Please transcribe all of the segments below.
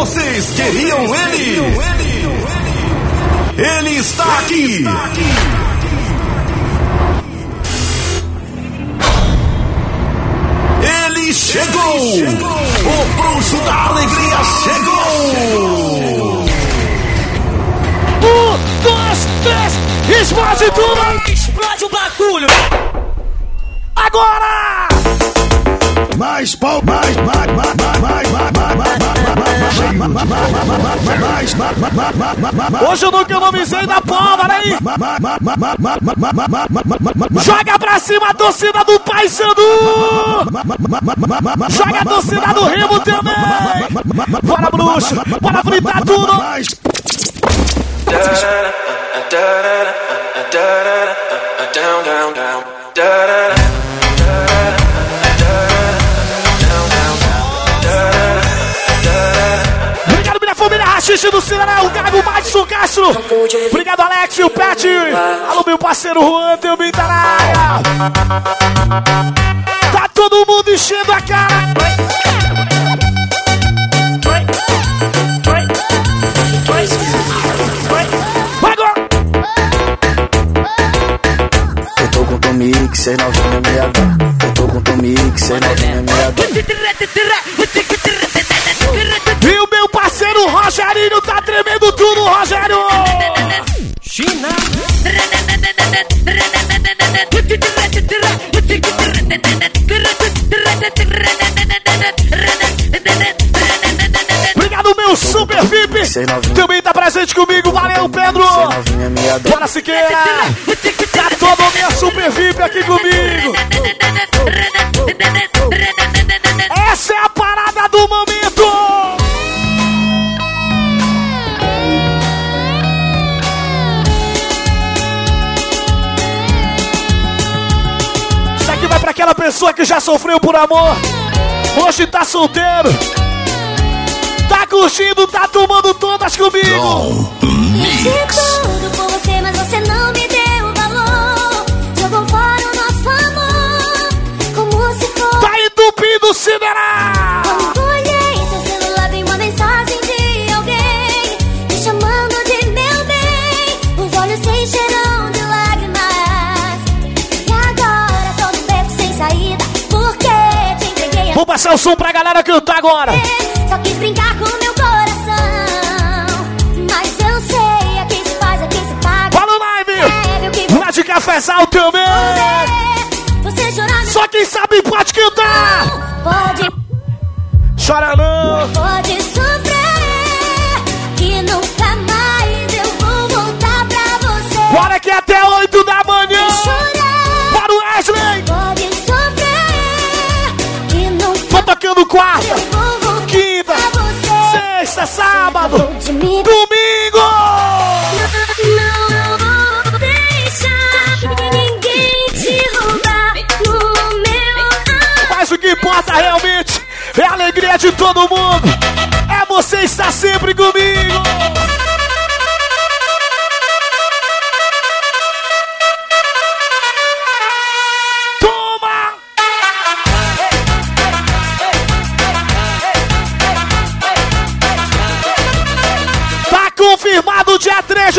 Vocês queriam ele? Ele está aqui. Ele chegou. O bruxo da alegria chegou. Um, dois, três, explode tudo! Explode o bagulho! Agora! mais pau, mais, mais, mais, mais, mais, mais, mais, Hoje eu nunca economizei na pólvora, aí. Joga pra cima a torcida do Paysandu! Joga a torcida do Remo também! Bora, bruxo! Bora fritar tudo! Down, down, down. Do Cinema, o Gago Madison Castro. Obrigado, Alex e o Pet. Alô, meu parceiro Juan, tá na área. Tá todo mundo enchendo a cara. Eu tô com o Tomix, cê novinha meada. Eu tô com o Tomix, cê novinha Rogerinho tá tremendo tudo, Rogério. China! Obrigado, meu super VIP. Também tá presente comigo, valeu, Pedro. Bora, Siqueira. Tá todo minha super VIP aqui comigo. Pessoa que já sofreu por amor. Hoje tá solteiro. Tá curtindo, tá tomando todas comigo. Fiz tudo por você, mas você não me deu valor. Jogou fora o nosso amor, como se fosse. Tá entupido, Cinerá. Quando entreguei a Vou passar o som pra galera cantar agora. Só quis brincar com meu coração. Mas eu sei, a quem se faz, a quem se paga. Fala o live. É, Lá de cafezal também. você chorar Só quem sabe pode cantar. Pode, Chora não. pode sofrer. Quarta, quinta, sexta, sábado, domingo. não vou deixar ninguém te roubar no meu. Mas o que importa realmente é a alegria de todo mundo. É você estar sempre comigo.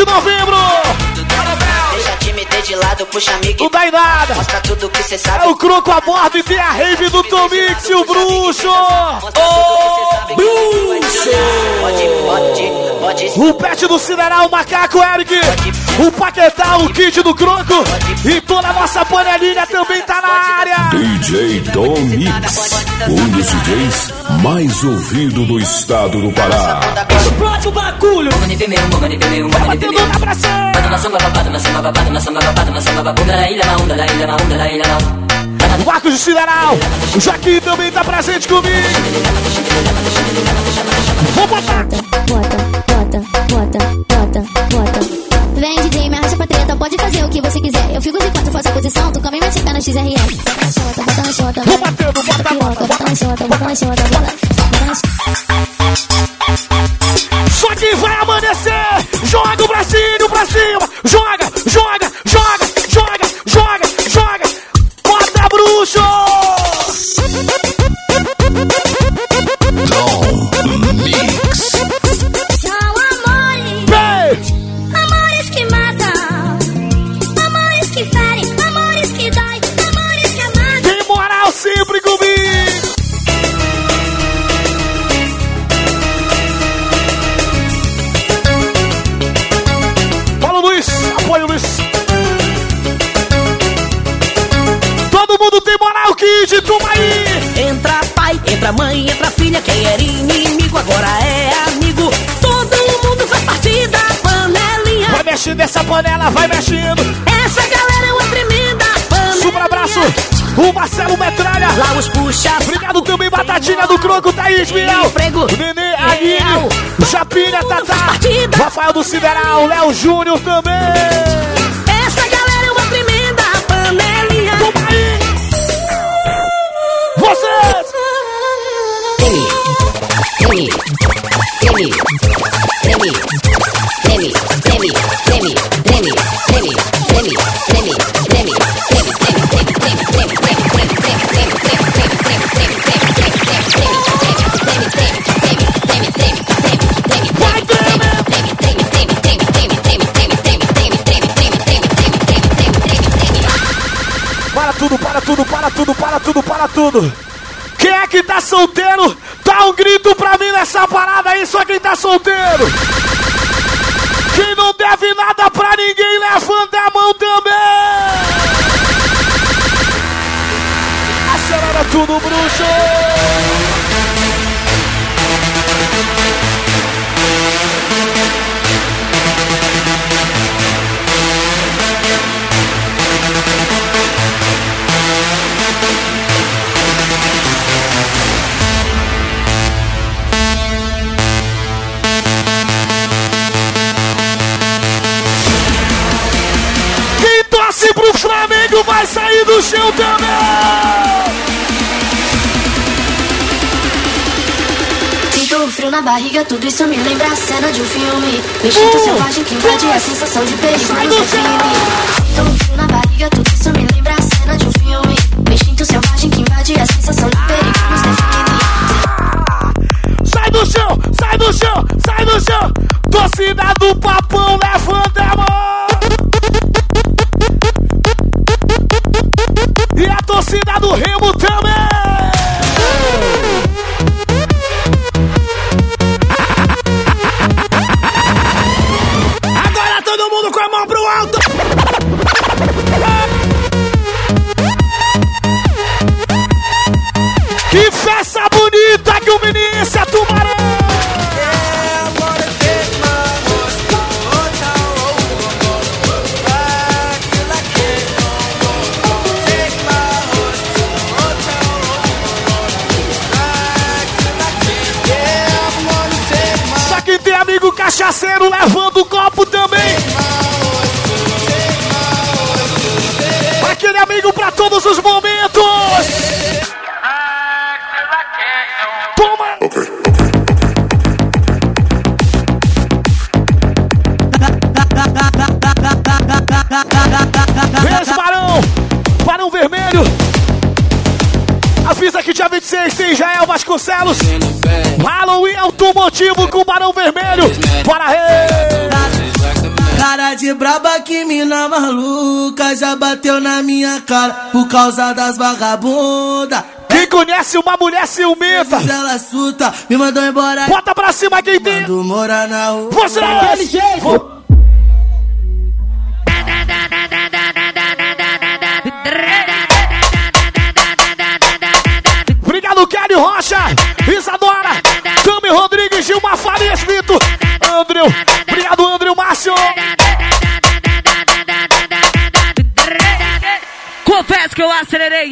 De novembro. Deixa time ter de lado, puxa amigo Não dá em nada. Mostra tudo que cê É sabe o Croco a bordo e tem a rave do Tomix e o Bruxo. Ô, bruxo Pode, pode, pode O pet do Cineral, o Macaco Eric. O Paquetá, o Kid do Croco. E toda a nossa panelinha também tá na área. DJ Tom Mix, um dos DJs mais ouvido do estado do Pará. Explode o bagulho! Batendo na pressão. O Marcos do Cineral. O Joaquim também tá presente comigo. Vou botar. Bota, bota, bota. Vem DJ, me arrasta pra treta, pode fazer o que você quiser. Eu fico de quatro, faço a posição, tu come minha chica na XRL. Bota na xota, bota na xota, bota, bota, na xota, bota na xota, bota, na Só que vai amanhecer. Joga o bracinho pra cima. Joga, considerar o Léo Júnior também. Tudo. Quem é que tá solteiro? Dá um grito pra mim nessa parada aí, só quem tá solteiro. Quem não deve nada pra ninguém, levanta a mão também. Acelera tudo, bruxo. Do chão também. Sinto o frio na barriga, tudo isso me lembra a cena de um filme. O instinto Um, selvagem que invade a sensação de perigo nos do define. Sinto o frio na barriga, tudo isso me lembra a cena de um filme. O instinto selvagem que invade a sensação de Vasconcelos! Halloween automotivo com Barão Vermelho! Bora, rei! Cara de braba que mina maluca já bateu na minha cara por causa das vagabunda. Quem conhece uma mulher ciumenta? Ela suta, me mandou embora. Bota pra cima quem tem! Morar na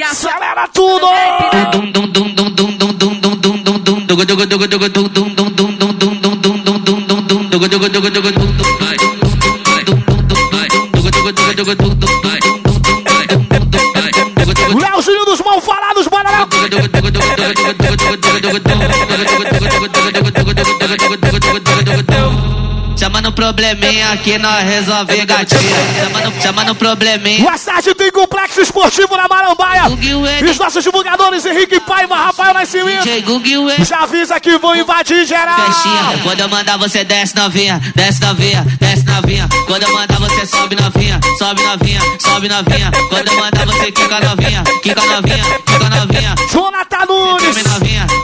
Acelera tudo! Léo Júnior dos Mal Falados, bora lá! Chamando probleminha que nós resolve gatilho. Chamando, chamando probleminha. Tem complexo esportivo na Marambaia. E os nossos divulgadores Henrique Paiva, Rafael Nascimento. É Já avisa que vão invadir geral. festinha. Quando eu mandar você desce novinha, desce novinha, desce novinha. Quando eu mandar você sobe novinha, sobe novinha, sobe novinha. Quando eu mandar você quica novinha, quica novinha, quica novinha. Jonathan Nunes.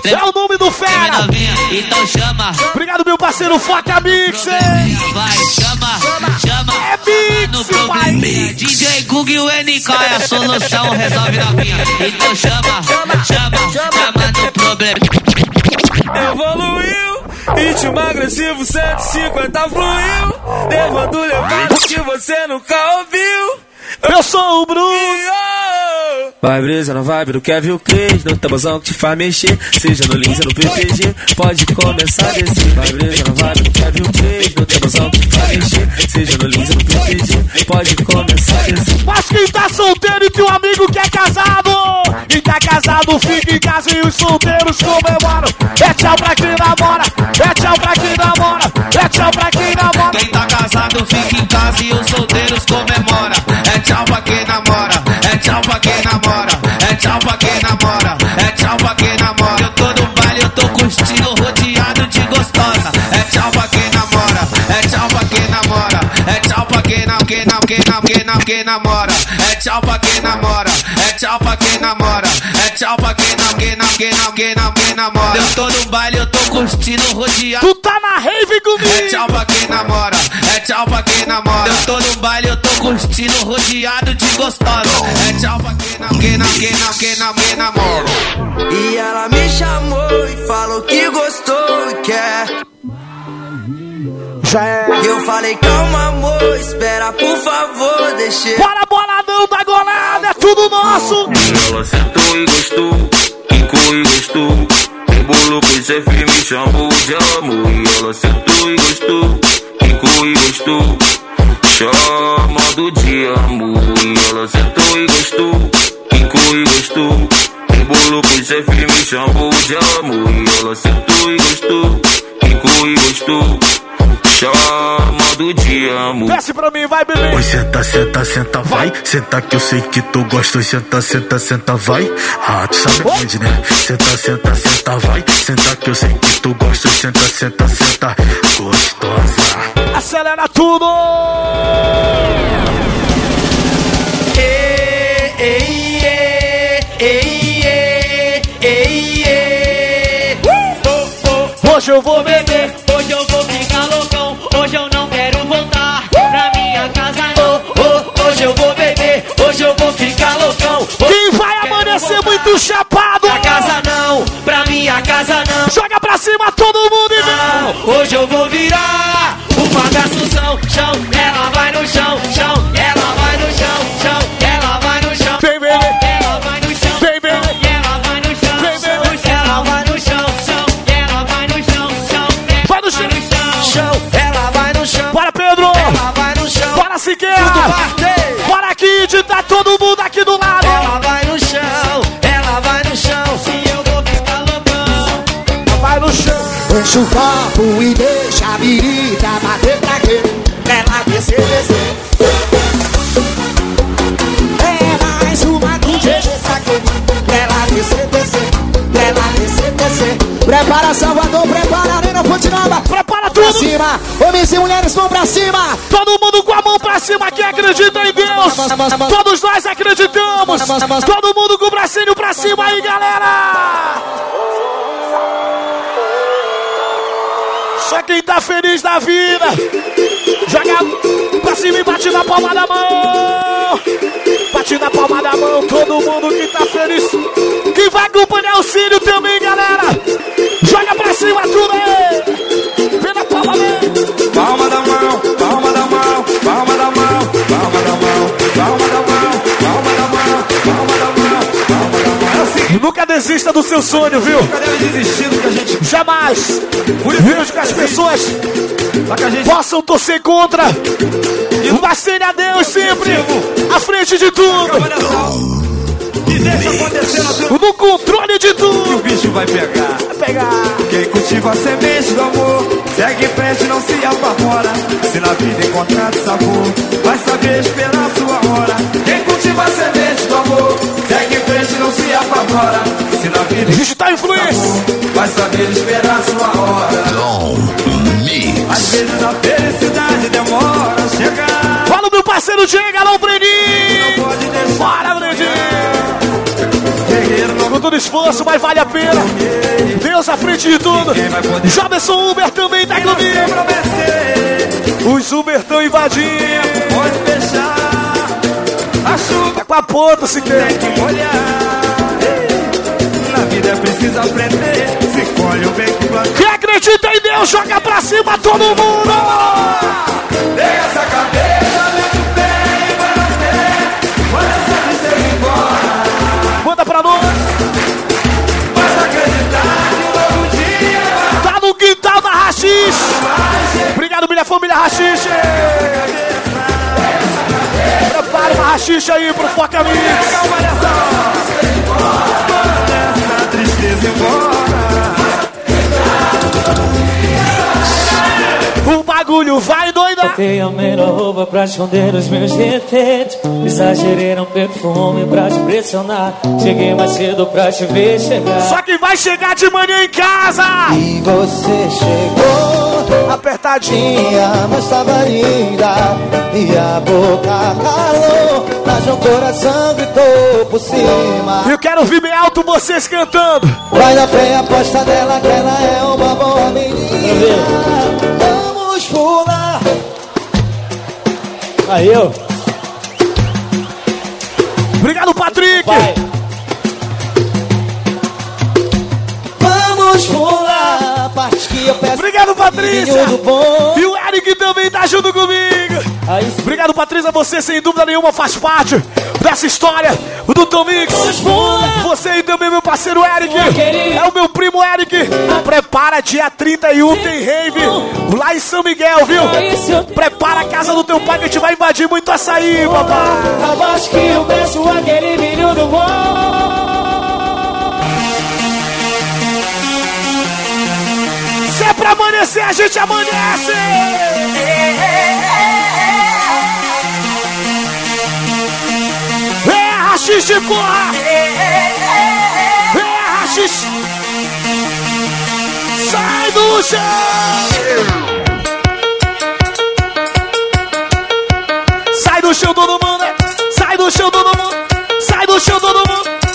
É o nome do fera. Então chama, Obrigado, meu parceiro Foca Mixer. vai, chama, chama. No probleminha. DJ Google e o NK é a solução, resolve novinha. Então chama, chama, chama no problema. Evoluiu, ritmo agressivo 150 fluiu, levando levado que você nunca ouviu. Eu sou o Bruno. Vai brisa na vibe do Kevin o Cres, no tabuzão que te faz mexer, seja no Lins ou no PPG, pode começar a descer. Vai brisa na vibe do Kevin o Cres, no tabuzão que te faz mexer, seja no Lins ou no PPG, pode começar a descer. Mas quem tá solteiro e tem um amigo que é casado, e tá casado fica em casa e os solteiros comemoram. É tchau pra quem namora, é tchau pra quem namora, é tchau pra quem namora. Quem tá casado fica em casa e os solteiros comemora. É tchau pra quem namora, namora, é tchau pra quem namora, é tchau pra quem namora. Quem não, quem não, quem não, quem namora. É tchau pra quem namora, é tchau pra quem namora, é tchau pra quem não, quem não, quem não, quem não, quem namora. Eu tô no baile, eu tô curtindo, rodeado. Tu tá na rave É comigo. tchau pra quem namora, é tchau pra quem namora. Eu tô no baile, eu tô curtindo, rodeado de gostosa. É tchau pra quem não, quem não, quem não, quem não, quem namora. E ela me chamou e falou que gostou Já é. Eu falei, calma amor, espera por favor, deixa. Bora, boladão da golada, é tudo nosso. Ela sentou e gostou, quicou e gostou. Embolou pro chefe, me chamou de amor. E ela sentou e gostou, quicou e gostou. Chamado de amor. E ela sentou e gostou, quicou e gostou. Embolou pro chefe, me chamou de amor. E ela sentou e gostou, quicou e gostou. Chamado de amor. Desce pra mim, vai, bebê. Oi, senta, senta, senta, vai. Senta que eu sei que tu gosta. Oi, senta, senta, senta, vai. Ah, tu sabe onde, né? Senta, senta, senta, vai. Senta que eu sei que tu gosta. Oi, senta, senta, senta. Gostosa. Acelera tudo. Hoje eu vou beber. Hoje eu vou vou ficar loucão. Quem vai amanhecer muito chapado? Pra casa não, pra minha casa não. Joga pra cima todo mundo e. Não, hoje eu vou virar o bagaçuzão, chão, ela vai no chão, chão, ela vai no chão, chão, ela vai no chão. Vem, vem, vem. Ela vai no chão, Vem, vem. ela vai no chão, Vem, vem, ela vai no chão, chão, ela vai no chão, chão, Vai no chão. chão, ela vai no chão, Bora, Pedro. ela vai no chão. Bora, Siqueira. Bora, Kid. Tá todo mundo aqui do lado. Ela vai no chão, ela vai no chão. Se eu vou ficar loucão. Vai no chão. Enche o copo e deixa a birita bater pra quê? Ela descer, descer. É mais uma do GG pra quê? Ela descer, descer. Ela descer, descer. Prepara homens e mulheres vão pra cima. Todo mundo com a mão pra cima que acredita em Deus. Todos nós acreditamos. Todo mundo com o bracinho pra cima aí, galera. Só quem tá feliz da vida. Joga pra cima e bate na palma da mão. Bate na palma da mão, todo mundo que tá feliz. Quem vai acompanhar o Círio também, galera. Joga pra cima tudo aí. Nunca desista do seu sonho, viu? nunca deve desistir do que a gente. Jamais. Vejo que as pessoas a gente. possam torcer contra. Mas tenha Deus sempre à frente de tudo. E deixa acontecer no teu. No controle de que o tudo. bicho vai pegar. Vai pegar. Quem cultiva a semente do amor, segue em frente, não se apavora. Se na vida encontrar sabor, vai saber esperar a sua hora. Quem cultiva a semente do amor, segue em frente, não se na vida Digital Influência. encontrar vai saber esperar a sua hora. Às vezes a felicidade demora a chegar. Fala meu parceiro Diego, alô, Breninho. Não pode deixar. Bora, Breninho. Com todo esforço, mas vale a pena. Deus à frente de tudo. Jobson Uber também tá comigo. Os Uber estão invadindo. Pode fechar. pra ponta se quer. Tem que molhar. Vida é aprender. Se colhe o bem que planta. Quem acredita em Deus, joga pra cima todo mundo! Pega essa cabeça, vai bater. Manda essa tristeza embora. Manda pra nós! Basta acreditar que um novo dia vai Tá no quintal da Rachixe! Obrigado, minha família Rachixe! Prepara uma Rachixe aí pro Foca Mix! essa O bagulho vai doidar! Botei a melhor roupa pra esconder os meus defeitos. Exagerei no perfume pra te pressionar. Cheguei mais cedo pra te ver chegar. Só que vai chegar de manhã em casa! E você chegou Apertadinha! Mas tava linda E a boca calou Mas o coração gritou por cima Eu quero ouvir bem alto vocês cantando! Vai na fé, aposta dela que ela é uma boa menina Aí eu, Obrigado, Patrick! pai. Vamos pular Parte que eu peço Obrigado, Patrícia! do bom E o Eric também tá junto comigo! Aí. Obrigado, Patrícia. Você, sem dúvida nenhuma, faz parte dessa história do Mix. Você e também, meu parceiro Eric. É o meu primo Eric. Prepara, dia 31 tem rave lá em São Miguel, viu? Prepara a casa do teu pai que a gente vai invadir muito açaí, papai. Abaixo que eu peço aquele brilho do bom. Se é pra amanhecer, a gente amanhece. Rachixe, porra! É rachixe! Sai do chão! Sai do chão todo mundo! Sai do chão todo mundo! Sai do chão todo mundo!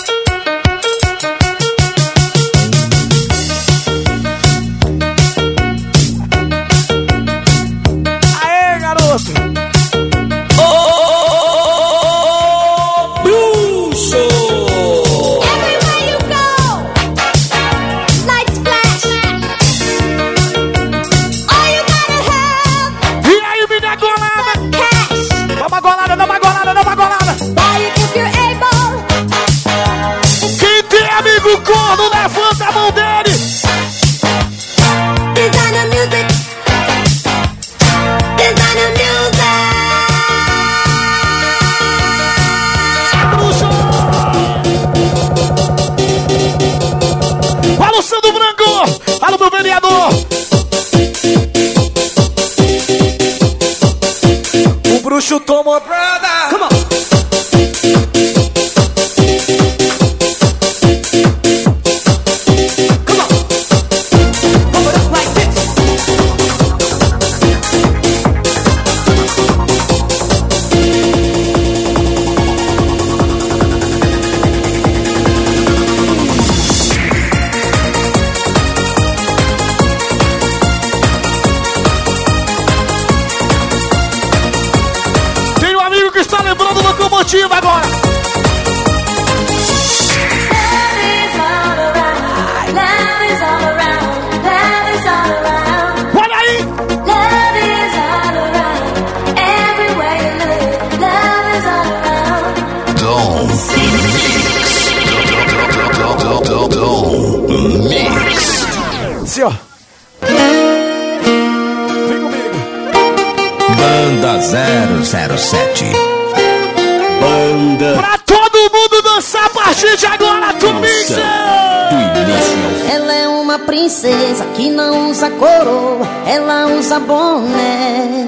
Usa boné.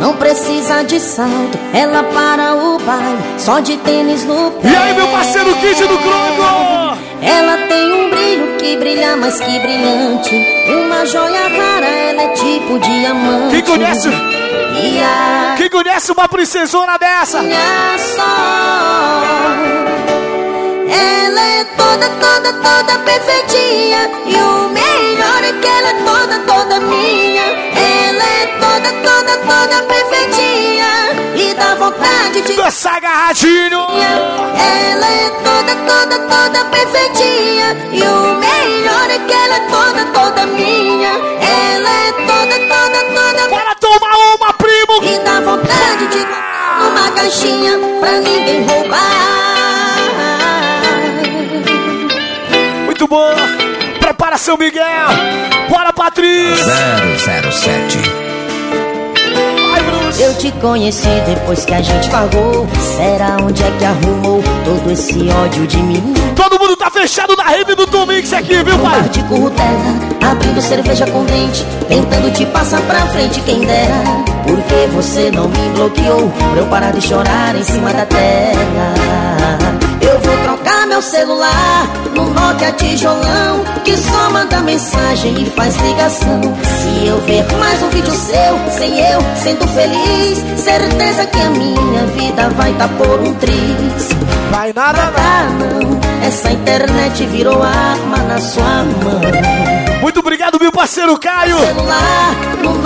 Não precisa de salto, ela para o baile, só de tênis no pé. E aí, meu parceiro Kid do Croco? Ela tem um brilho que brilha mais que brilhante. Uma joia rara, ela é tipo diamante. Quem conhece? A Quem conhece uma princesona dessa? minha só. Ela é toda, toda, toda perfeitinha. E o melhor é que ela é toda, toda minha. Ela é toda, toda, toda perfeitinha. E dá vontade de dançar agarradinho. Ela é toda, toda, toda perfeitinha. E o melhor é que ela é toda, toda minha. Ela é toda, toda, toda. Bora tomar uma, primo! E dá vontade de uma caixinha pra ninguém roubar. Seu Miguel! Bora, Patrícia! 007 eu te conheci depois que a gente pagou. Será onde é que arrumou todo esse ódio de mim? Todo mundo tá fechado na rede do Domingos aqui, viu, pai? de currutela, abrindo cerveja com dente, tentando te passar pra frente, quem dera. Porque você não me bloqueou pra eu parar de chorar em cima da tela. Meu celular no Nokia tijolão Que só manda mensagem e faz ligação. Se eu ver mais um vídeo seu, sem eu, sendo feliz Certeza que a minha vida vai tá por um triz. Vai nada não, essa internet virou arma na sua mão muito obrigado, meu parceiro Caio. Celular,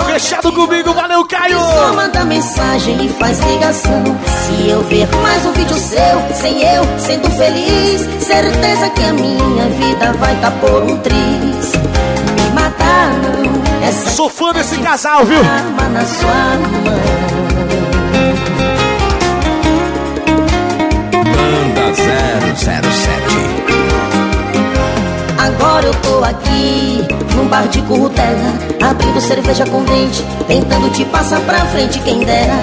Fechado comigo, valeu, Caio. Só manda mensagem e faz ligação. Se eu ver mais um vídeo seu, sem eu, sendo feliz, certeza que a minha vida vai tá por um triz. Me matar, não. Essa Sou fã desse casal, viu? Arma na sua mão. Banda 007 Agora eu tô aqui, num bar de currutela Abrindo cerveja com dente, tentando te passar pra frente quem dera.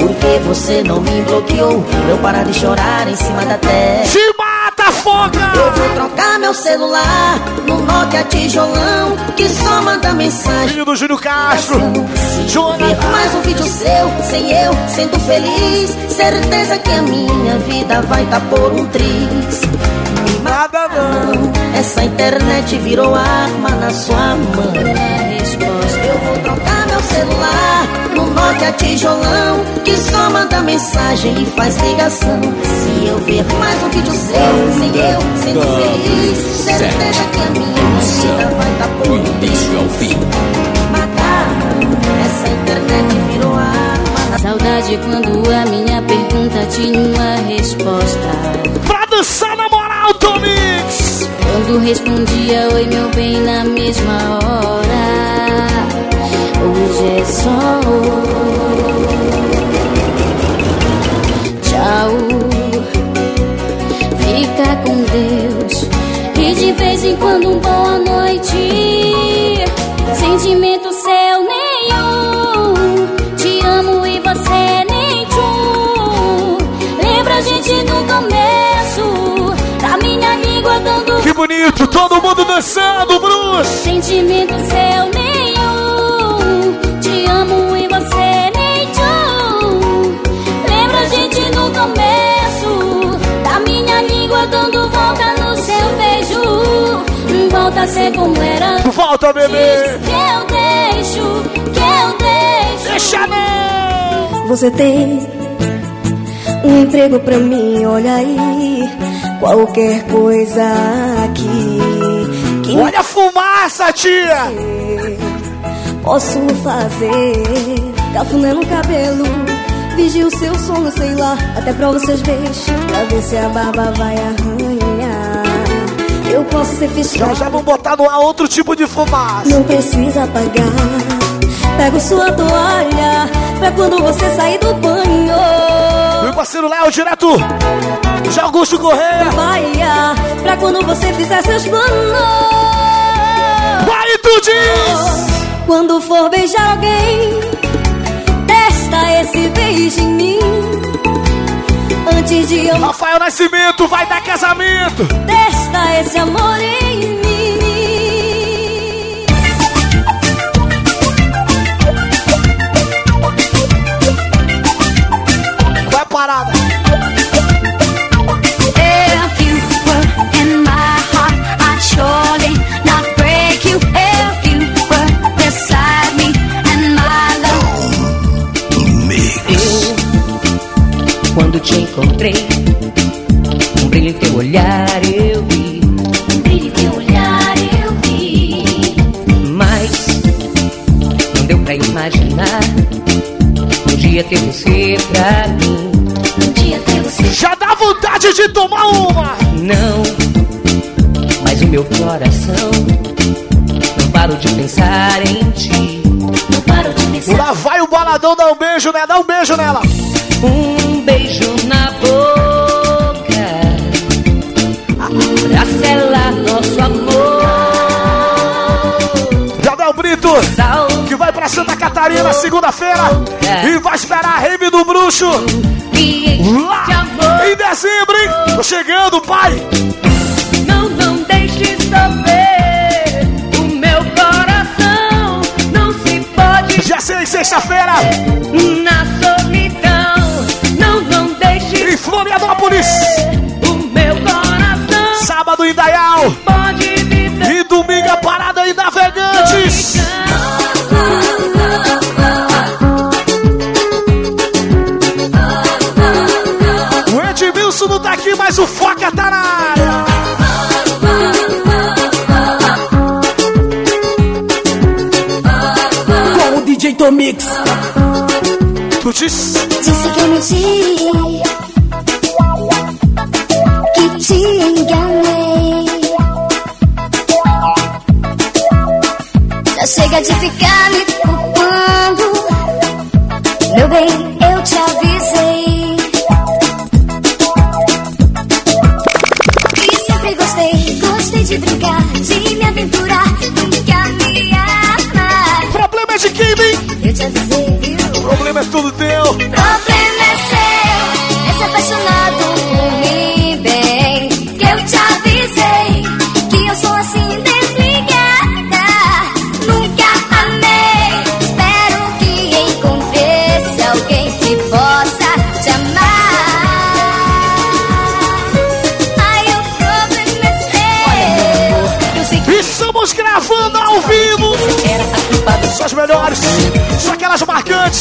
Porque você não me bloqueou, pra eu parar de chorar em cima da terra. Te mata, foca! Eu vou trocar meu celular no Nokia tijolão Que só manda mensagem. Filho do Júlio Castro Se ver mais um vídeo seu, sem eu, sendo feliz Certeza que a minha vida vai tá por um triz. Nada não Essa internet virou arma na sua mão. Eu vou trocar meu celular no Nokia tijolão Que só manda mensagem e faz ligação. Se eu ver mais um vídeo seu, sem eu, sendo feliz Certeza que a minha vida vai tá por início ao fim. Matar, essa internet virou arma na Saudade quando a minha pergunta tinha uma resposta. Pra dançar na moral, Tomix! Quando respondia oi meu bem na mesma hora. Hoje é só Tchau. Fica com Deus. E de vez em quando um boa noite. Sentimento bonito, todo mundo dançando, Bruce! Sentimento seu nenhum Te amo e você nem tchum Lembra a gente no começo Da minha língua dando volta no seu beijo Volta a ser como era Volta, bebê! Que eu deixo, que eu deixo Deixa não! Você tem um emprego pra mim, olha aí Qualquer coisa aqui. Que Olha a fumaça, tia! Posso fazer? Cafuné no cabelo. Vigio seu sono, sei lá Até pra vocês beijos Pra ver se a barba vai arranhar. Eu posso ser fiscal. Já já vão botar no ar outro tipo de fumaça. Não precisa pagar. Pego sua toalha Pra quando você sair do banho. Meu parceiro Léo, direto de Augusto Correia. Bahia Pra quando você fizer seus planos. Vai, tu diz! Quando for beijar alguém Testa esse beijo em mim. Antes de eu Rafael Nascimento vai dar casamento. Testa esse amor em encontrei, um brilho em teu olhar eu vi. Um brilho em teu olhar eu vi. Mas não deu pra imaginar um dia ter você pra mim. vontade de tomar uma. Não, mas o meu coração não paro de pensar em ti. Não paro de pensar. Lá vai o baladão dar um beijo, né? Dá um beijo nela. Um Santa Catarina segunda-feira e vai esperar a rave do bruxo. Lá em dezembro, hein? Tô chegando, pai. Não, não deixe sofrer o meu coração. Não se pode Já sei, sexta-feira, na solidão. Não, não deixe em Florianópolis. o meu coração. Sábado em Dayal. Pode viver. E domingo a parada em Navegantes. Menti Que te enganei Já chega de ficar me culpando Meu bem, eu te avisei E sempre gostei, gostei de brincar De me aventurar, nunca me amar problema é de quem, hein? Eu te avisei, viu? O problema é tudo teu. Problema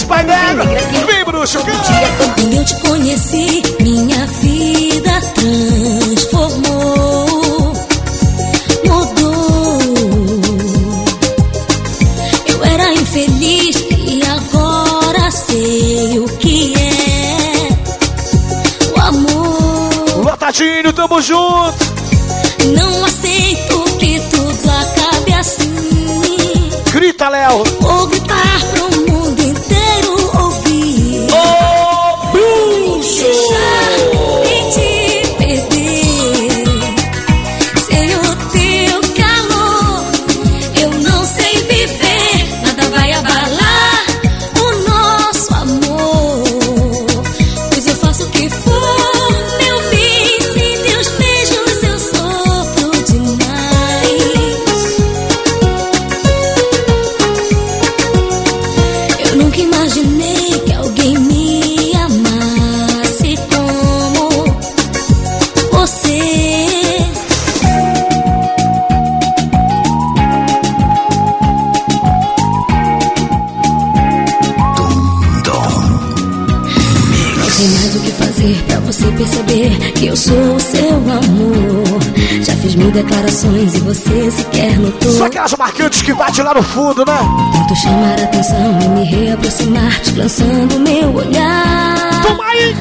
pai. Vem, bruxo, canta. Quando eu te conheci, minha vida transformou, mudou. Eu era infeliz e agora sei o que é o amor. Lotadinho, tamo junto. Não aceito que tudo acabe assim. Grita, Léo. Mil declarações e você sequer notou. Só aquelas marcantes que bate lá no fundo, né? Tento chamar a atenção e me reaproximar, te lançando meu olhar. Toma aí!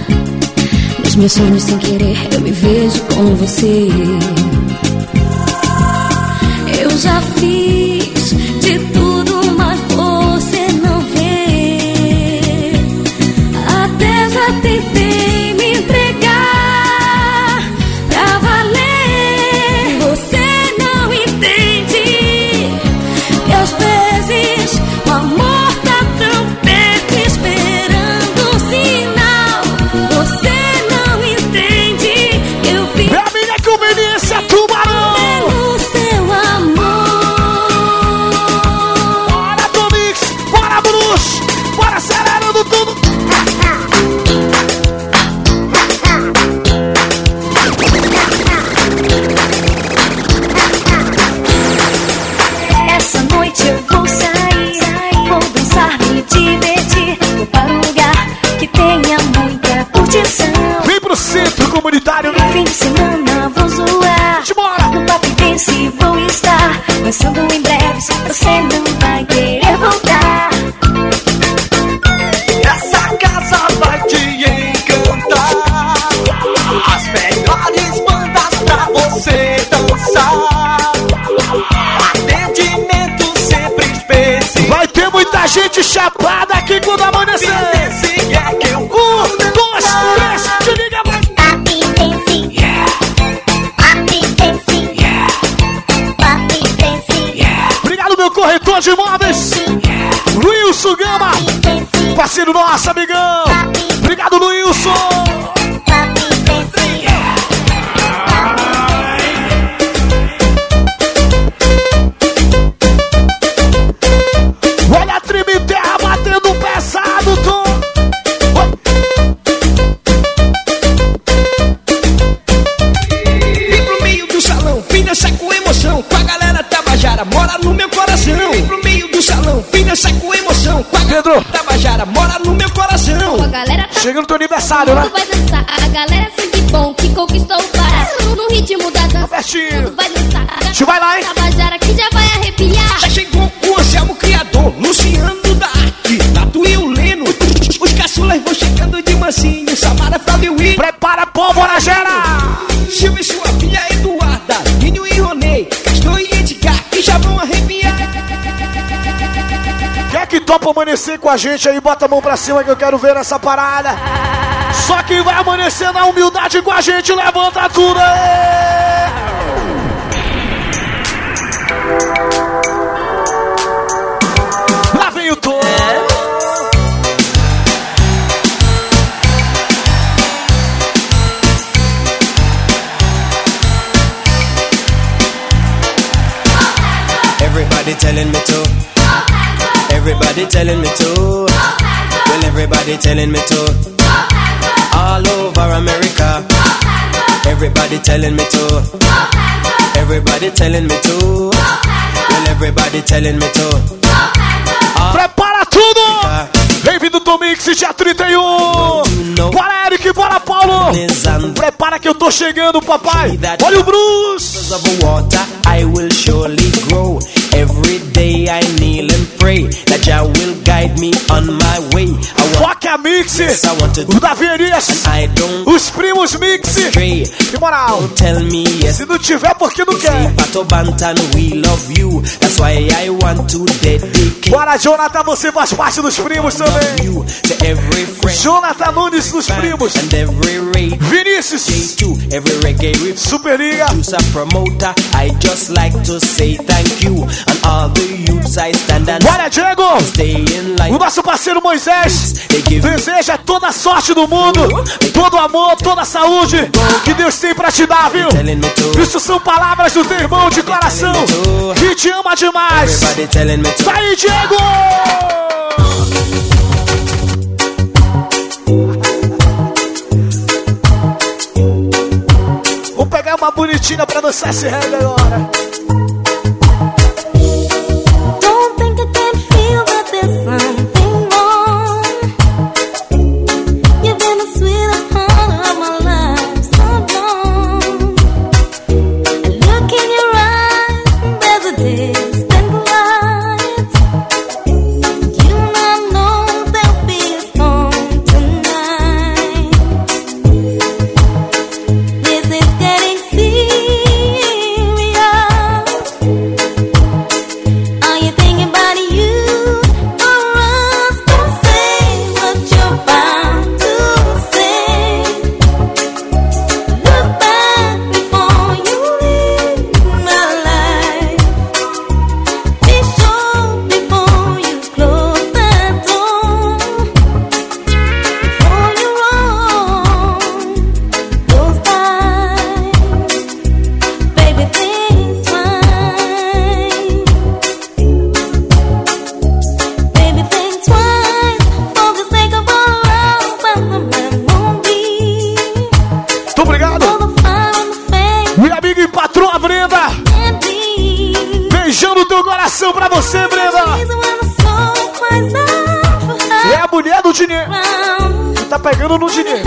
Nos meus sonhos sem querer, eu me vejo com você. Eu já fiz de tudo, Gama. Parceiro nosso, amigão. Obrigado, Wilson. A galera Tabajara, mora no meu coração. A galera tá Chega no teu aniversário, né? Tudo vai dançar, a galera sempre bom que conquistou o Pará. No ritmo da dança, tudo vai dançar. A gente vai lá, hein? Tabajara que já vai arrepiar. Já chegou o Anselmo Criador, Luciano da Arte, Nato e o Leno. Os caçulas vão chegando de mansinho, Samara, Flávio e... Prepara, pólvora, gera! Silvio e sua filha Eduarda, Ninho e Ronei, Castor e Edgar, que já vão arrepiar. Topa amanhecer com a gente aí? Bota a mão pra cima que eu quero ver essa parada. Só quem vai amanhecer na humildade com a gente, levanta tudo aí! Lá vem o Tom. Everybody telling me to. Everybody telling me to. Well, everybody telling me to. All over America. Everybody telling me to. Everybody telling me to. Well, everybody telling me to. Prepara tudo! Bem-vindo do Mix, dia 31! Bora, Eric, bora, Paulo! Prepara que eu tô chegando, papai! Olha o Bruce! I will surely grow. Every day I kneel and pray that Jah will guide me on my way. Foca Mix! O Davi Elias! Os primos Mix! Que moral! Tell me yes. Se não tiver, porque não quer? Pato Bantan, we love you. That's why I want to dedicate Bora, Jonathan, você faz parte dos primos também! You to every friend Jonathan Nunes dos primos! and every raid. Vinícius! Superliga! Producer, promoter, I just like to say thank you. And all the youths I stand and Olha, Diego! stay in line. O nosso parceiro Moisés deseja toda a sorte do mundo, todo o amor, toda a saúde que Deus tem pra te dar, viu? Isso são palavras do teu irmão de coração que te ama demais. Tá aí, Diego! Uma bonitinha pra dançar esse reggae agora. Que tá pegando no dinheiro!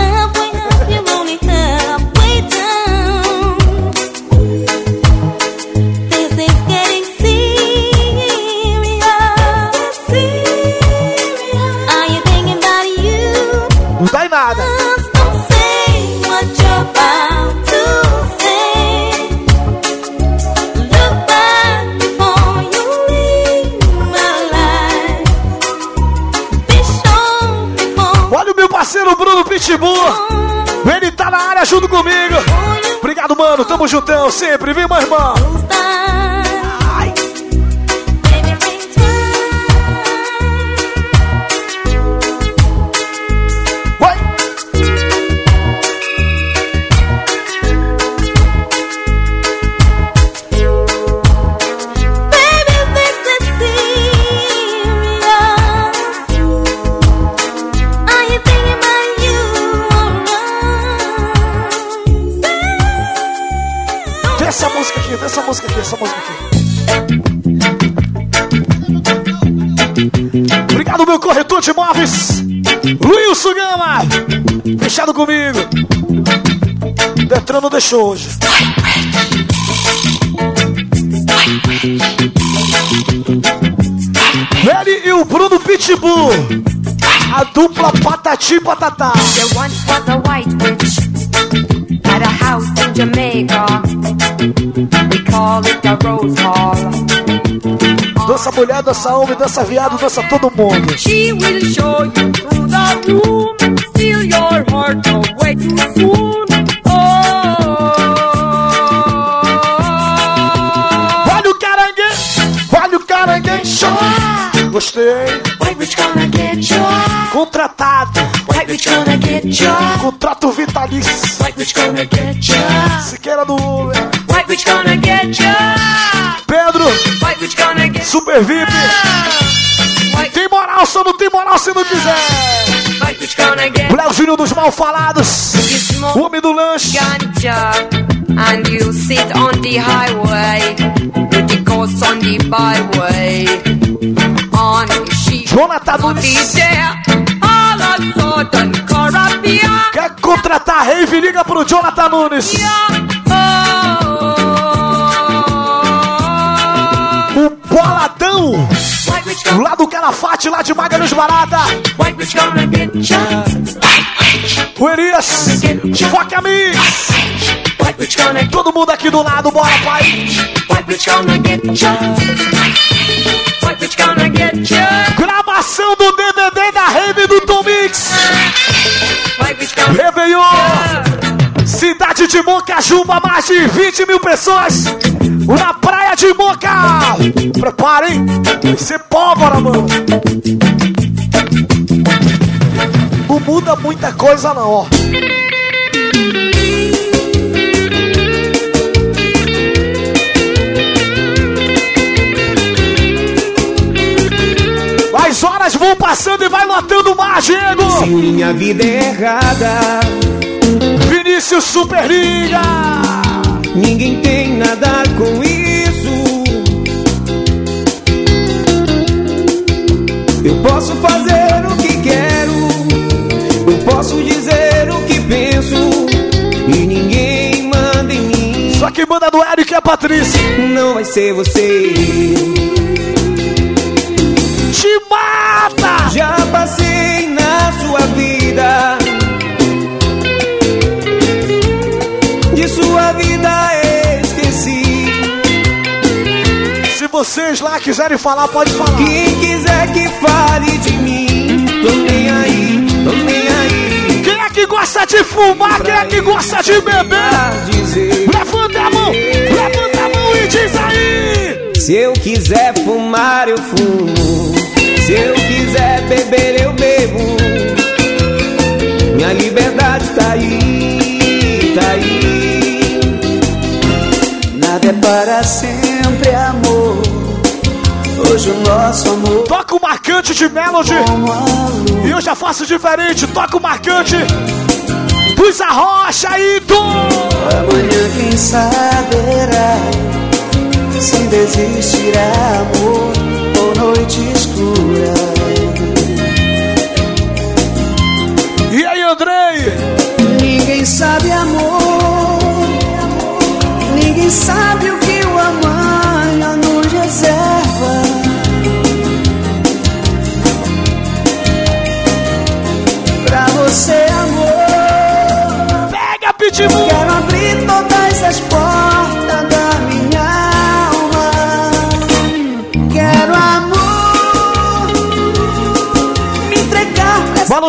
Tamo juntão sempre. Vem, meu irmão. Imóveis. Wilson Gama. Fechado comigo. Detran não deixou hoje. Ele e o Bruno Pitbull. A dupla Patati Patatá. There once was a white Dança mulher, dança homem, dança viado, dança todo mundo. She will show you through the room, steal your heart away too soon. Olha o caranguejo, olha o caranguejo. Gostei. White witch gonna get you. Contratado. White witch gonna get you. Contrato vitalício. White witch gonna get you. Siqueira do Uber. White witch gonna get you. Super VIP. Tem moral, só não tem moral se não quiser. Gonna get Léo Júnior dos mal falados. O homem do lanche. And you sit on the highway. With the ghosts on the byway. On. Jonathan Nunes. A. Quer contratar rave? Liga pro Jonathan Nunes. O boladão. Lá do Calafate, lá de Magalhães Barata. O Elias. Foca get Todo mundo aqui do lado, bora, pai. Gravação do DVD da rave do Tom Mix. White witch gonna Réveillon. Cidade de Mocajuba, mais de 20 mil pessoas. Na praia de Moca. Preparem. Vai ser pólvora, mano. Não muda muita coisa, não, ó. As horas vão passando e vai lotando o mar, Diego. Se minha vida é errada, Vinícius Superliga. ninguém tem nada com isso. Eu posso fazer o que quero, eu posso dizer o que penso, e ninguém manda em mim. Só que manda do Eric é a Patrícia. Não vai ser você. Vocês lá quiserem falar, pode falar. Quem quiser que fale de mim, tô nem aí, tô nem aí. Quem é que gosta de fumar? Quem é que gosta de beber? Dizer. Levanta a mão, levanta a mão e diz aí. Se eu quiser fumar, eu fumo. Se eu quiser beber, eu bebo. Minha liberdade tá aí, tá aí. Nada é para sempre. Hoje o nosso amor. Toca o marcante de Melody. E eu já faço diferente. Toca o marcante dos Arrocha aí, tu. Amanhã quem saberá se ainda existirá amor ou noite escura. E aí, Andrei? Ninguém sabe amor, ninguém sabe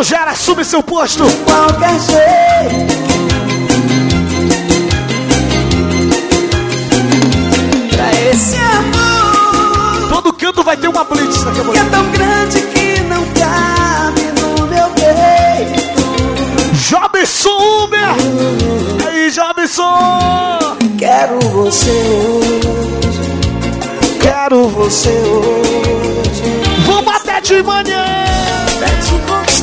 Gera, assume seu posto. Qualquer jeito. Pra esse amor Todo canto vai ter uma blitz daqui a que é pouco. tão grande que não cabe no meu peito. Jobson Uber! Aí, Jobson! Quero você hoje. Quero você hoje. Vamos até de manhã! Pra te conquistar,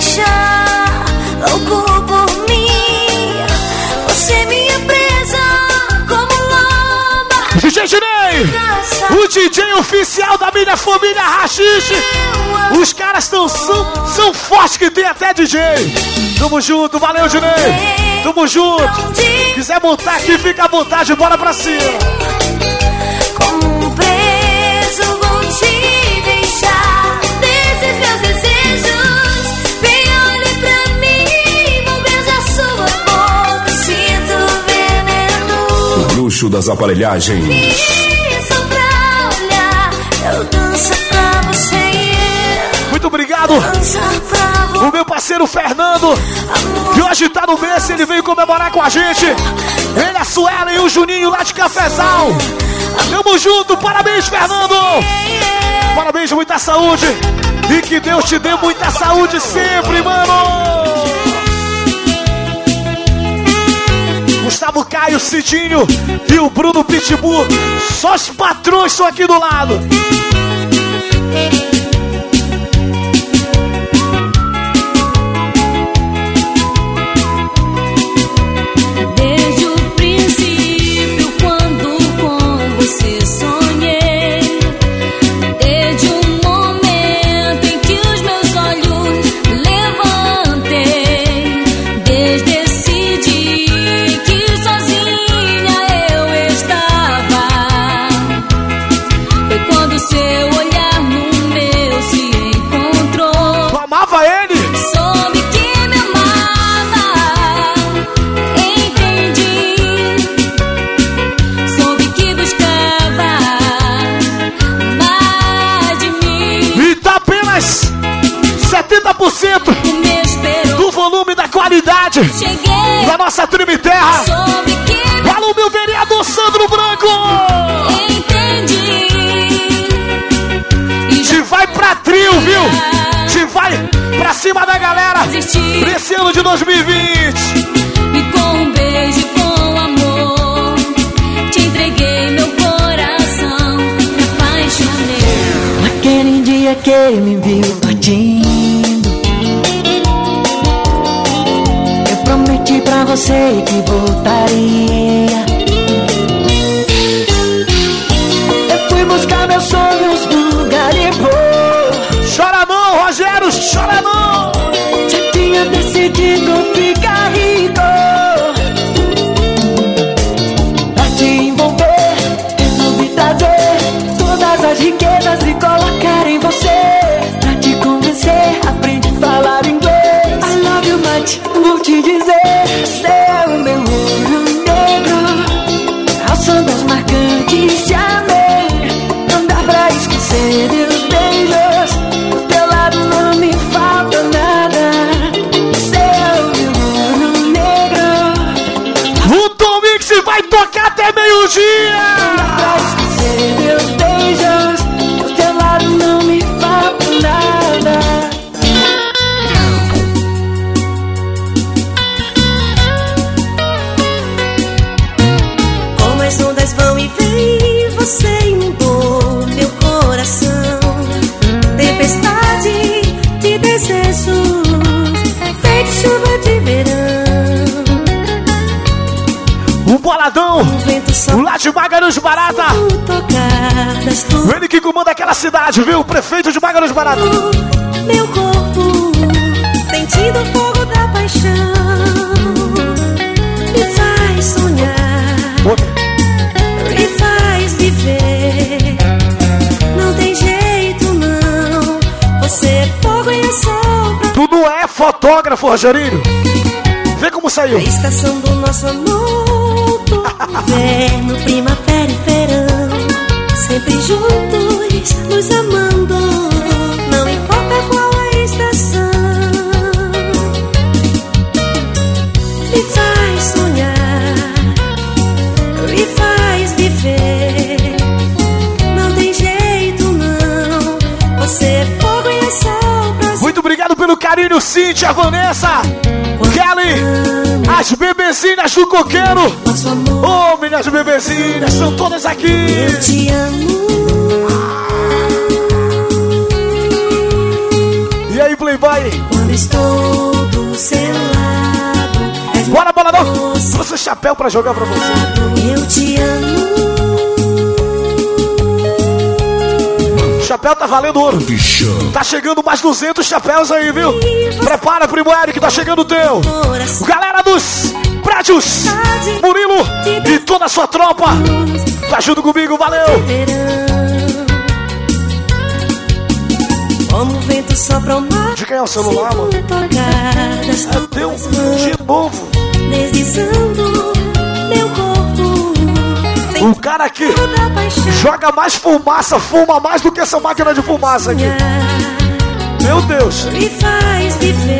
deixar oficial da minha família Rachixe! Os caras tão, são, são fortes que tem até DJ! Tamo junto, valeu, Ginei! Tamo junto! Quiser montar aqui, fica à vontade, bora pra cima! Como um preso vou te deixar Desses meus desejos Vem, olhe pra Muito obrigado! O meu parceiro Fernando, que hoje tá no mês, ele veio comemorar com a gente. Ele, a Suela e o Juninho lá de Cafezal. Tamo junto, parabéns, Fernando! Parabéns, muita saúde! E que Deus te dê muita saúde sempre, mano! Gustavo Caio, Cidinho e o Bruno Pitbull, só os patrões estão aqui do lado. Cheguei. da nossa Trime Terra. O meu vereador Sandro Branco! entendi. Te vai pra trio, viu? Te vai pra cima da galera Desistir. pra esse ano de 2020. Você que voltaria. Eu fui buscar meus sonhos no garimpo Chora não, Rogério, chora não! Já tinha decidido ficar rico. Pra te envolver, resolvi trazer Todas as riquezas até o lá de Maganos Barata. Ele que comanda aquela cidade, viu? O prefeito de Maganos Barata. meu corpo, sentindo o fogo da paixão. Me faz sonhar, me faz viver. Não tem jeito, não. Você é fogo e é sol pra Tu não é fotógrafo, Rogerinho? Vê como saiu. A estação do nosso amor Inverno, primavera e verão, sempre juntos, nos amando. Não importa qual a estação. Me faz sonhar, me faz viver. Não tem jeito, não. Você é fogo e é sol Muito obrigado pelo carinho, Cíntia, Vanessa, Kelly, as bebezinhas do coqueiro. Ô, minhas bebezinhas, estão todas aqui. Eu te amo. E aí, Playboy? Quando estou do seu lado, és Bora, boladão! Trouxe o chapéu pra jogar pra você. eu te amo. O chapéu tá valendo ouro. Tá chegando mais 200 chapéus aí, viu? Prepara, primo Eric, tá chegando o teu. Galera dos prédios, Murilo e toda a sua tropa. Tá junto comigo, valeu! Como o vento sopra o mar. De quem é o celular, mano? É teu de novo. deslizando meu corpo. O cara aqui joga mais fumaça, fuma mais do que essa máquina de fumaça aqui. Meu Deus. Me faz viver.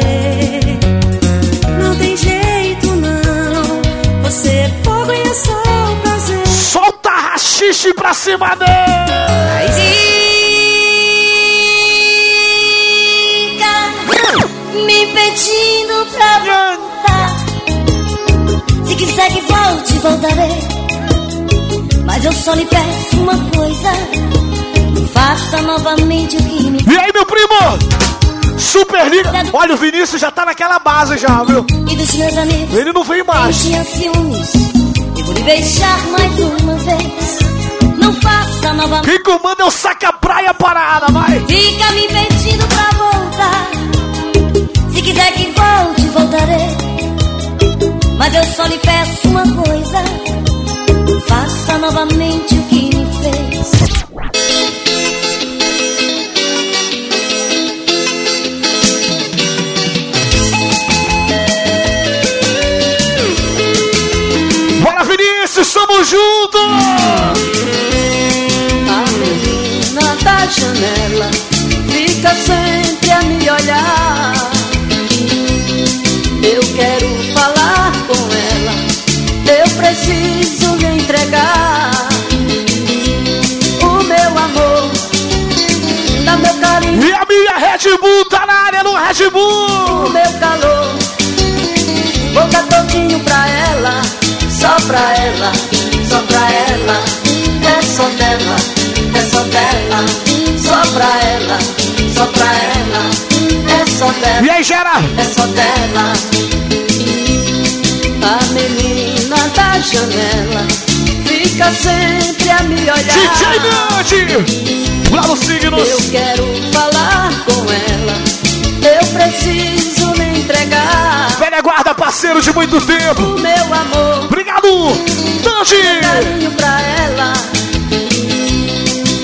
Você e é só prazer. Solta rachixe pra cima dele! Fica me pedindo pra voltar. Se quiser que volte, voltarei. Mas eu só lhe peço uma coisa: faça novamente o que me E aí, meu primo? Superliga. Olha, o Vinícius já tá naquela base já, viu? e dos meus amigos. Ele não vem Eu mais. Quem comanda é o Saca Praia Parada, vai! Fica me pedindo pra voltar. Se quiser que volte, voltarei. Mas eu só lhe peço uma coisa: faça novamente o que Junto! A menina da janela fica sempre a me olhar. Eu quero falar com ela, eu preciso lhe entregar o meu amor, dá meu carinho. E a minha Red Bull tá na área no Red Bull! O meu calor, vou dar todinho pra ela, só pra ela, só pra ela. É só dela, é só dela, só pra ela, só pra ela. É só dela. E aí, Gera? É só dela. A menina da janela fica sempre a me olhar. DJ Nante! Lá no Signos! Eu quero falar com ela. Eu preciso me entregar. Velha guarda, parceiro de muito tempo! O meu amor. Obrigado, Nante! Carinho pra ela.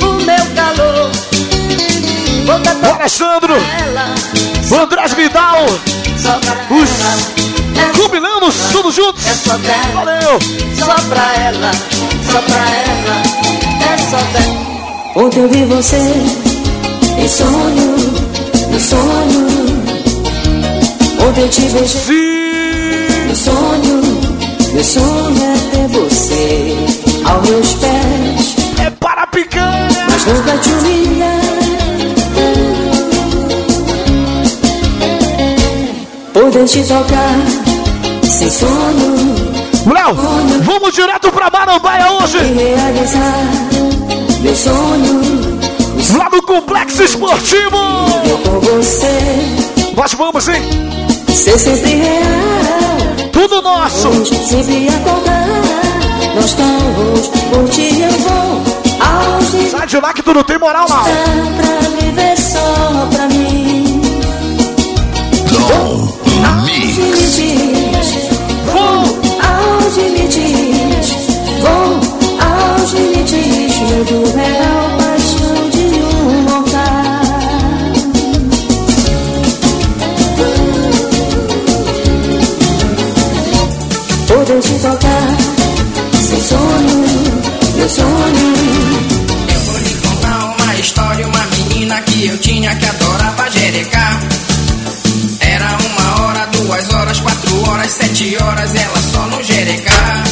O meu calor. Vou dar O Alessandro! O Andrés Vidal! Só pra Os combinamos, todos juntos! É só dela. Valeu! Só pra ela. Só pra ela. É só dela. Ontem eu vi você em sonho, no sonho. Ontem eu te beijei no sonho. Meu sonho é ter você aos meus pés. É para picanha! Mas nunca te humilhar. Poder te tocar sem sonho. Léo, vamos direto pra Marambaia hoje! Realizar meu sonho. Lá no Complexo Esportivo! Eu com você. Nós vamos, hein? Ser sempre real. Tudo nosso! Sempre acordar. Nós estamos por ti eu vou. Sai de lá que tu não tem moral, não! pra viver só pra mim. Aos limites. sete horas ela só no jerecar.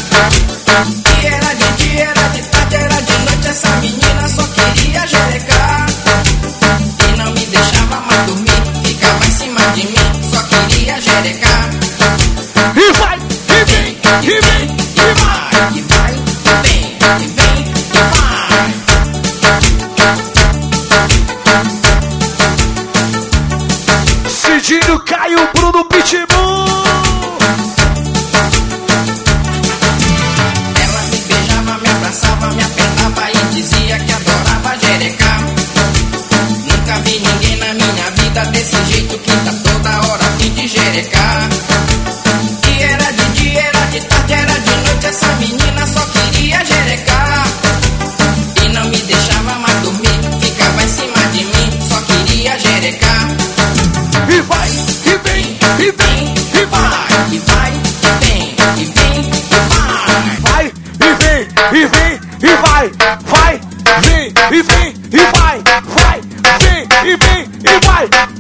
e vem e vai, vai, vem e vem e vai, vai, vem e vem e vai.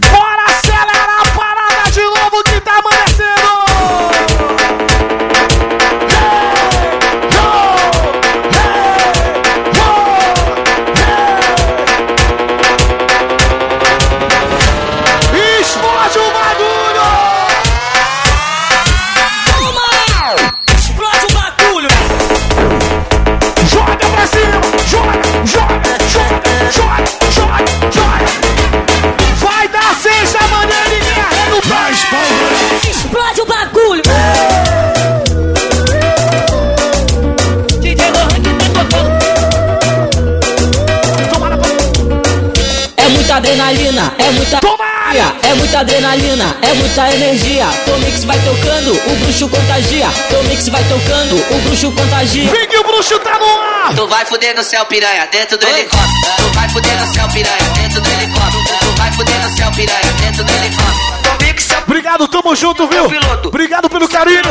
fuder no céu, piranha, dentro do helicóptero. Tu vai fuder no céu, piranha, dentro do helicóptero. Tu vai fuder no céu, piranha, dentro do helicóptero. Obrigado, tamo junto, viu? Obrigado pelo carinho.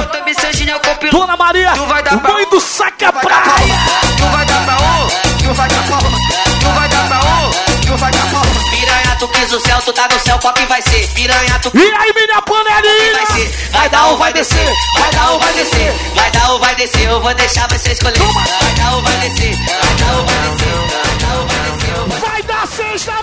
Dona Maria, mãe do saca praia. Tu vai dar pra tu vai dar pra um, tu vai dar pra tu vai dar pra um. Piranha, tu quis o céu, tu tá no céu, qual vai ser? Piranha, tu... E aí, minha panelinha? Vai, vai dar ou vai descer, vai dar ou vai descer vai descer, eu vou deixar você escolher. Vai dar ou vai descer, vai dar ou vai descer, vai dar ou vai descer. Vai dar sexta